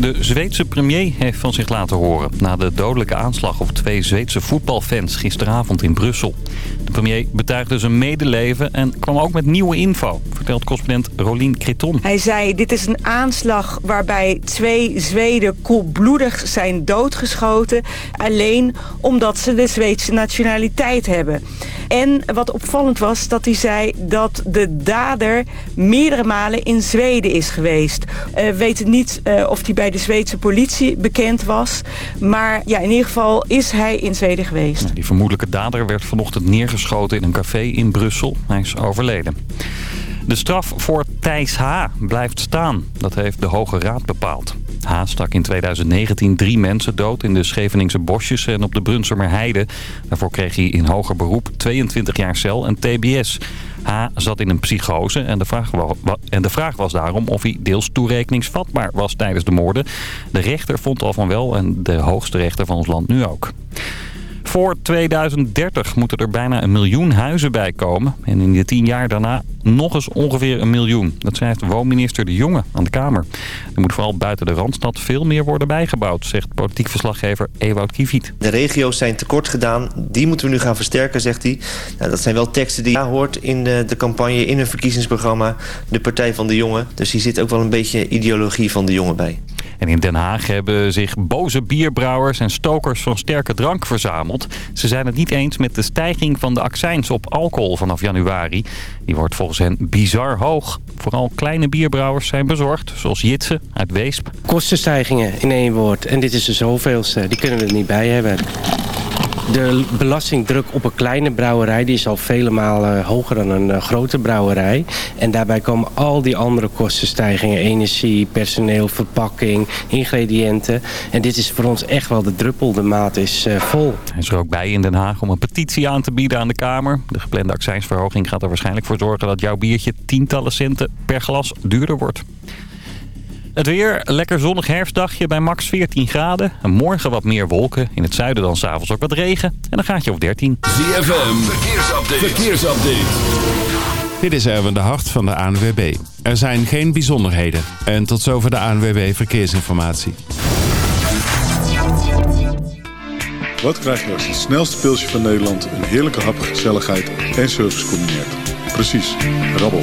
De Zweedse premier heeft van zich laten horen... na de dodelijke aanslag op twee Zweedse voetbalfans gisteravond in Brussel. De premier betuigde zijn medeleven en kwam ook met nieuwe info... vertelt correspondent Rolien Kreton. Hij zei, dit is een aanslag waarbij twee Zweden koelbloedig zijn doodgeschoten... alleen omdat ze de Zweedse nationaliteit hebben. En wat opvallend was, dat hij zei dat de dader meerdere malen in Zweden is geweest. We uh, weten niet uh, of hij bij de Zweedse politie bekend was. Maar ja, in ieder geval is hij in Zweden geweest. Die vermoedelijke dader werd vanochtend neergeschoten in een café in Brussel. Hij is overleden. De straf voor Thijs H. blijft staan. Dat heeft de Hoge Raad bepaald. H. stak in 2019 drie mensen dood in de Scheveningse bosjes en op de Brunsumer Heide. Daarvoor kreeg hij in hoger beroep 22 jaar cel en tbs. H. zat in een psychose en de, vraag was, en de vraag was daarom of hij deels toerekeningsvatbaar was tijdens de moorden. De rechter vond al van wel en de hoogste rechter van ons land nu ook. Voor 2030 moeten er bijna een miljoen huizen bij komen. En in de tien jaar daarna nog eens ongeveer een miljoen. Dat schrijft woonminister De Jonge aan de Kamer. Er moet vooral buiten de Randstad veel meer worden bijgebouwd, zegt politiek verslaggever Ewout Kiviet. De regio's zijn tekort gedaan. Die moeten we nu gaan versterken, zegt hij. Nou, dat zijn wel teksten die je hoort in de, de campagne, in een verkiezingsprogramma. De Partij van de Jonge. Dus hier zit ook wel een beetje ideologie van de Jonge bij. En in Den Haag hebben zich boze bierbrouwers en stokers van sterke drank verzameld. Ze zijn het niet eens met de stijging van de accijns op alcohol vanaf januari. Die wordt volgens hen bizar hoog. Vooral kleine bierbrouwers zijn bezorgd, zoals Jitse uit Weesp. Kostenstijgingen in één woord. En dit is de zoveelste. Die kunnen we er niet bij hebben. De belastingdruk op een kleine brouwerij die is al vele malen hoger dan een uh, grote brouwerij. En daarbij komen al die andere kostenstijgingen. Energie, personeel, verpakking, ingrediënten. En dit is voor ons echt wel de druppel. De maat is uh, vol. Hij is er ook bij in Den Haag om een petitie aan te bieden aan de Kamer. De geplande accijnsverhoging gaat er waarschijnlijk voor zorgen dat jouw biertje tientallen centen per glas duurder wordt. Het weer, lekker zonnig herfstdagje bij max 14 graden. En morgen wat meer wolken. In het zuiden dan s'avonds ook wat regen. En dan gaat je op 13. ZFM, verkeersupdate. verkeersupdate. Dit is Erwin de Hart van de ANWB. Er zijn geen bijzonderheden. En tot zover de ANWB Verkeersinformatie. Wat krijg je als het snelste pilsje van Nederland... een heerlijke hap, gezelligheid en service combineert? Precies, rabbel.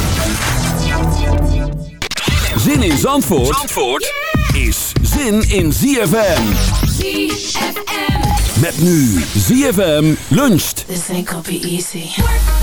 Zin in Zandvoort, Zandvoort is zin in ZFM. ZFM. Met nu ZFM luncht. This ain't gonna be easy.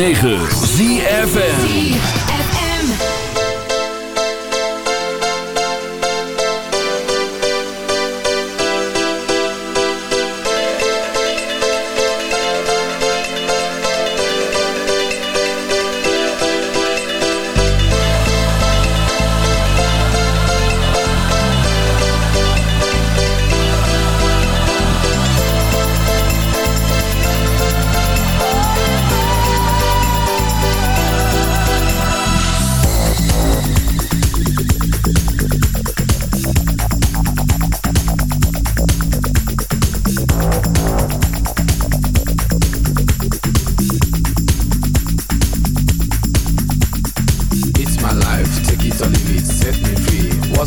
106.9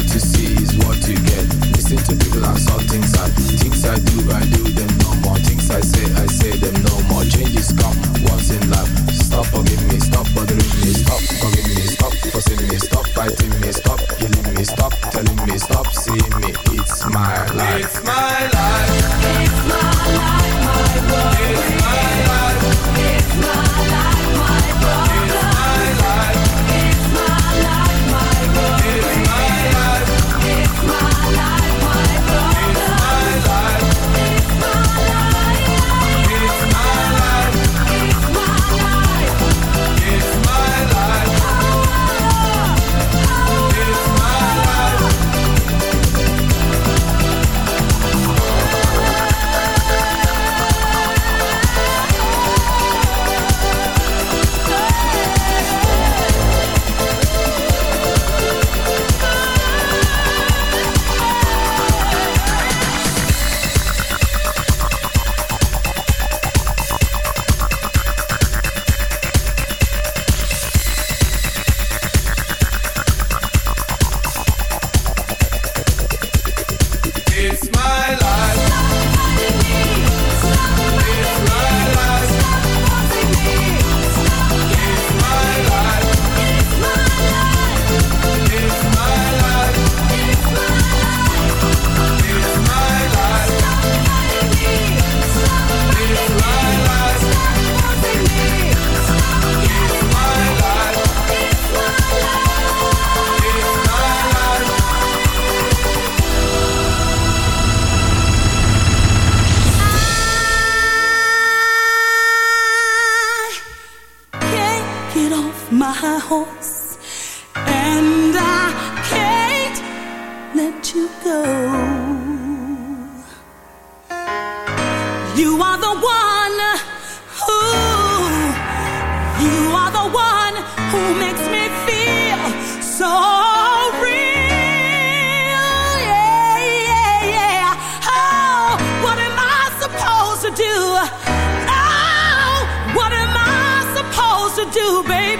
What you see is what you get. Listen to people and saw things I things I do, I do them no more. Things I say, I say them no more. Changes come once in life. Stop forgiving me, stop bothering me, stop forgiving me, stop fussing me, stop fighting me, stop killing me, stop telling me, stop seeing me. It's my life. My do, baby,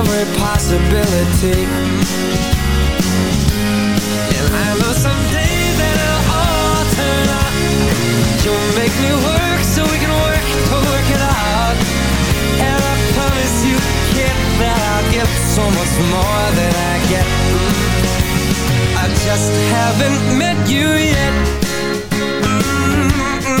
every possibility. And I know someday that it'll all turn up You'll make me work so we can work to work it out. And I promise you, kid, that I'll get so much more than I get. I just haven't met you yet. Mm -mm -mm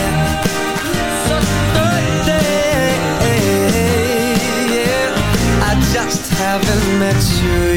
met you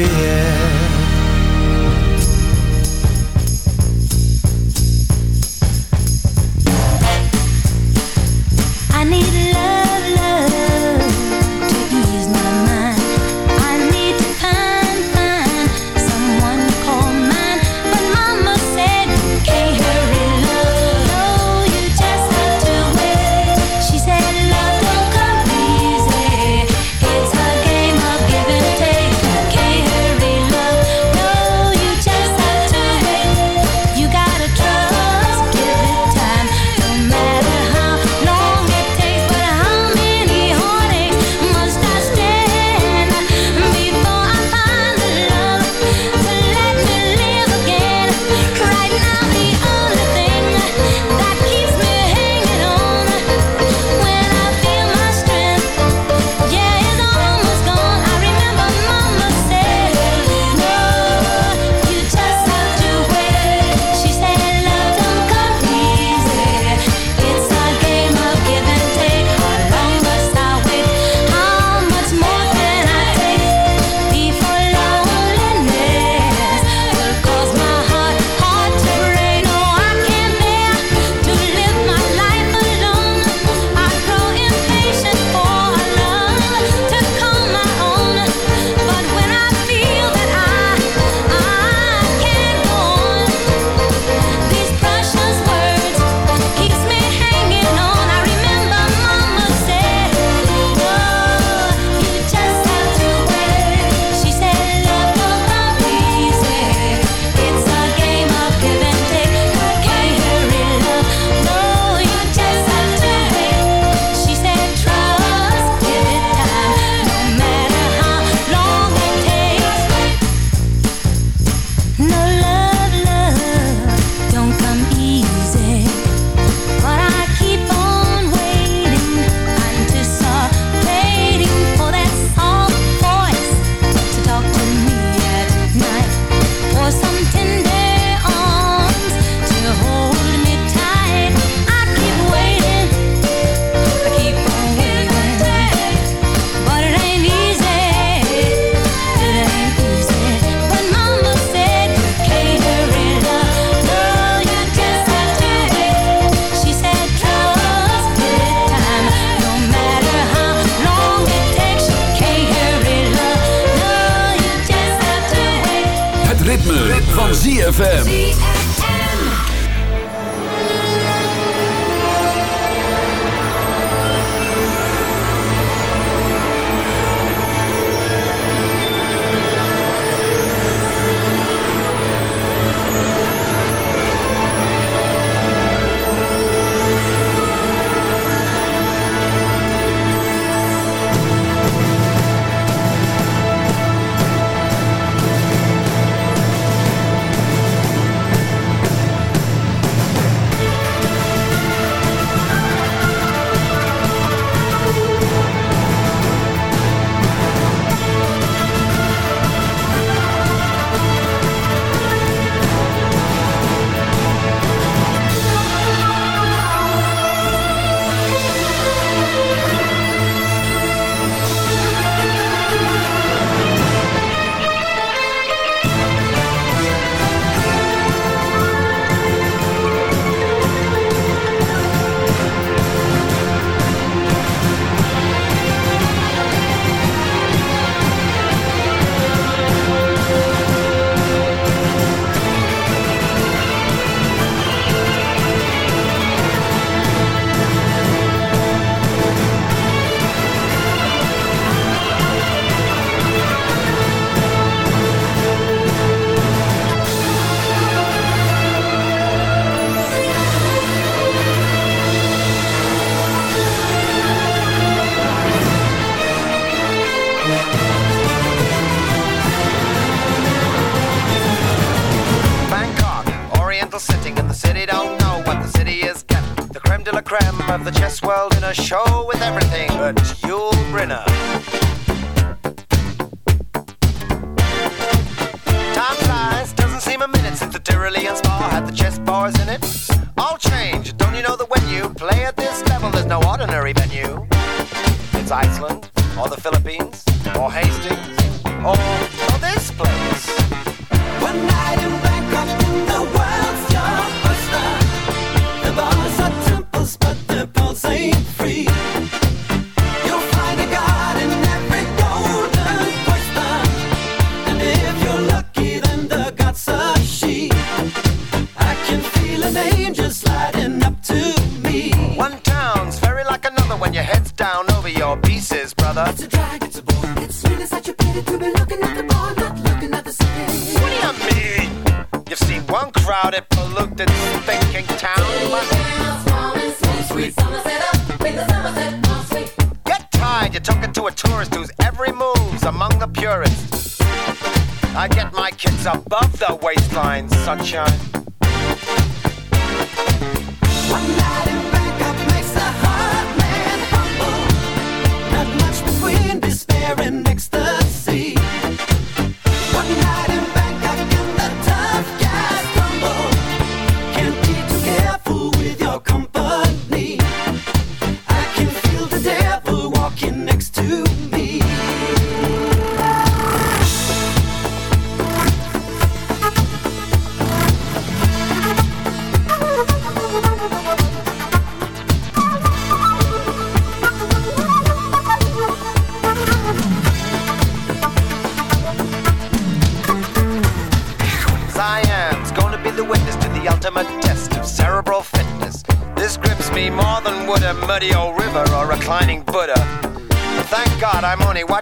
a show with everything.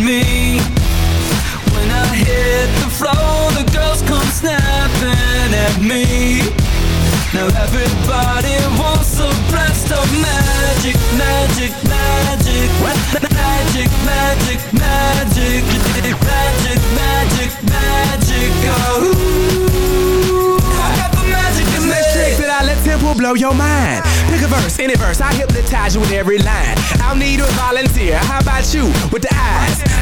me When I hit the floor The girls come snapping at me Now everybody wants a blast of magic Magic, magic Magic, magic, magic Magic, magic, magic Oh let tempo blow your mind. Pick a verse, any verse, I hypnotize you with every line. I'll need a volunteer. How about you with the eyes?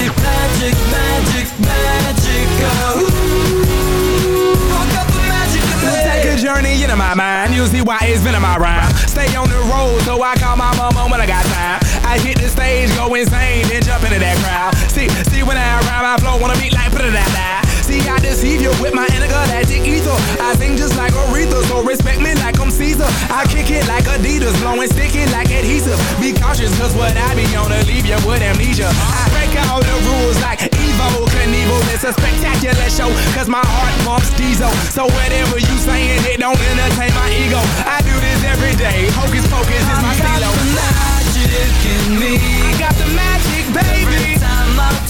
magic, magic. Oh. Take a journey my mind. You'll see why it's been in my rhyme. Stay on the road, so I call my mama when I got time. I hit the stage, go insane, then jump into that crowd. See, see when I rhyme, I flow on a beat like put it that See, I deceive you with my intergalactic ether. I sing just like Aretha, so respect me like I'm Caesar. I kick it like Adidas, blowing sticky like adhesive. Be cautious, cause what I be on to leave you with amnesia. I break all the rules like Evel Knievel. It's a spectacular show, cause my heart pumps diesel. So whatever you saying, it don't entertain my ego. I do this every day. Hocus pocus is my I got the magic in me. I got the magic, baby.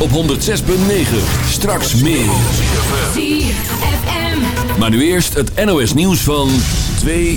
op 106.9. Straks meer. Maar nu eerst het NOS nieuws van 2.